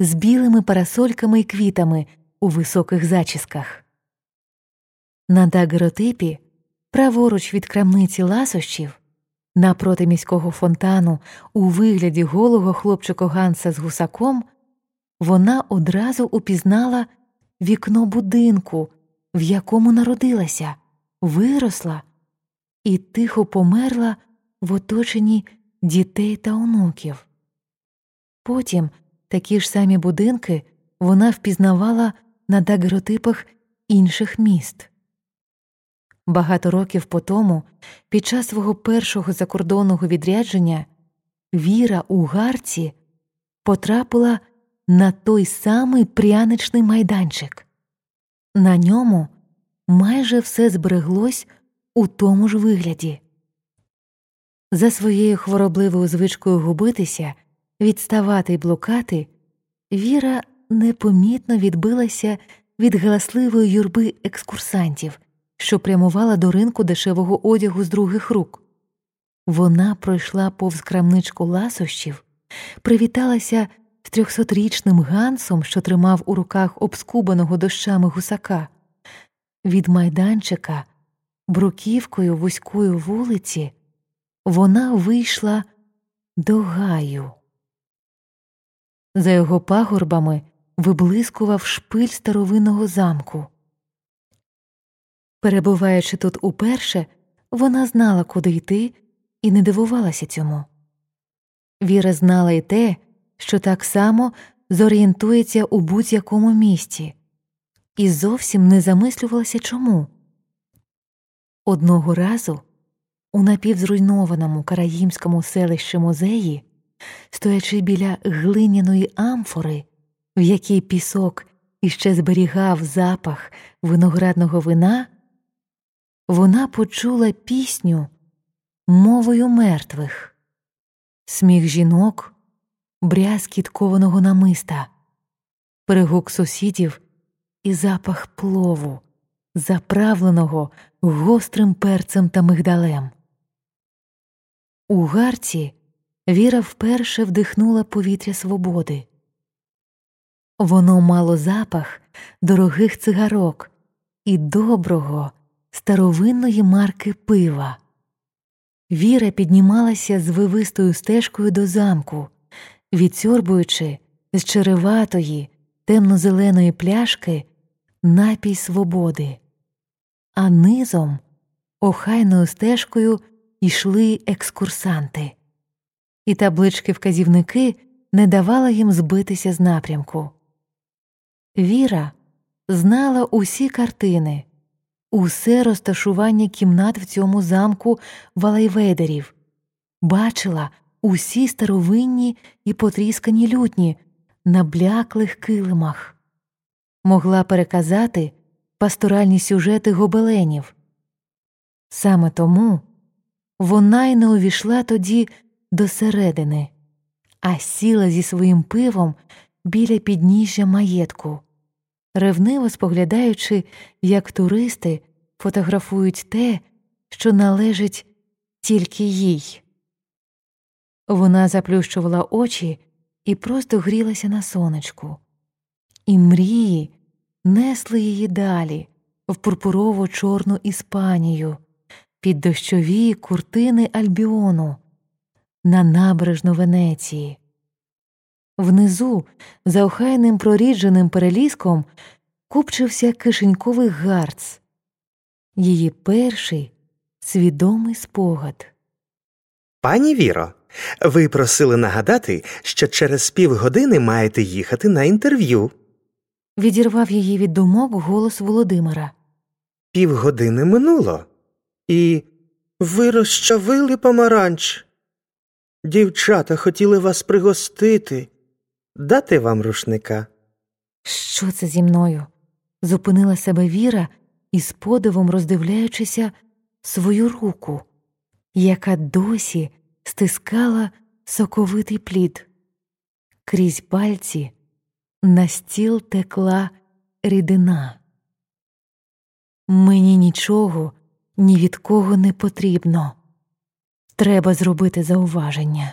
з білими парасольками і квітами у високих зачісках. На дагеротипі, праворуч від крамниці ласощів, напроти міського фонтану, у вигляді голого хлопчика Ганса з гусаком, вона одразу упізнала вікно будинку, в якому народилася, виросла і тихо померла в оточенні дітей та онуків. Потім такі ж самі будинки вона впізнавала на дагеротипах інших міст. Багато років по тому, під час свого першого закордонного відрядження, Віра у Гарці потрапила на той самий пряничний майданчик. На ньому майже все збереглось у тому ж вигляді. За своєю хворобливою звичкою губитися, відставати й блукати, Віра непомітно відбилася від галасливої юрби екскурсантів, що прямувала до ринку дешевого одягу з других рук. Вона пройшла повз крамничку ласощів, привіталася з трьохсотрічним гансом, що тримав у руках обскубаного дощами гусака. Від майданчика, бруківкою вузької вулиці, вона вийшла до гаю. За його пагорбами виблискував шпиль старовинного замку. Перебуваючи тут уперше, вона знала, куди йти, і не дивувалася цьому. Віра знала й те, що так само зорієнтується у будь-якому місті, і зовсім не замислювалася чому. Одного разу у напівзруйнованому караїмському селищі музеї, стоячи біля глиняної амфори, в якій пісок іще зберігав запах виноградного вина, вона почула пісню мовою мертвих, сміх жінок, брязкіт кованого намиста, перегук сусідів і запах плову, заправленого гострим перцем та мигдалем. У гарці Віра вперше вдихнула повітря свободи. Воно мало запах дорогих цигарок і доброго, старовинної марки пива. Віра піднімалася з вивистою стежкою до замку, відсьорбуючи з череватої, темно-зеленої пляшки напій свободи, а низом, охайною стежкою йшли екскурсанти, і таблички вказівники не давали їм збитися з напрямку. Віра знала усі картини, усе розташування кімнат в цьому замку валайведерів, бачила усі старовинні і потріскані лютні на бляклих килимах, могла переказати пасторальні сюжети гобеленів. Саме тому вона й не увійшла тоді до середини, а сіла зі своїм пивом біля підніжжя маєтку, ревниво споглядаючи, як туристи фотографують те, що належить тільки їй. Вона заплющувала очі і просто грілася на сонечку, і мрії несли її далі в пурпурово чорну Іспанію, під дощові куртини Альбіону, на набережну Венеції. Внизу, за охайним прорідженим переліском, купчився кишеньковий гарц, її перший свідомий спогад. Пані Віро, ви просили нагадати, що через півгодини маєте їхати на інтерв'ю. Відірвав її від думок голос Володимира. Півгодини минуло, і ви розчавили помаранч. Дівчата хотіли вас пригостити, дати вам рушника. Що це зі мною? Зупинила себе Віра із подивом роздивляючися свою руку, яка досі стискала соковитий плід. Крізь пальці на стіл текла рідина. Мені нічого ні від кого не потрібно. Треба зробити зауваження.